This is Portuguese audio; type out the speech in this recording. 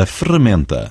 a ferramenta.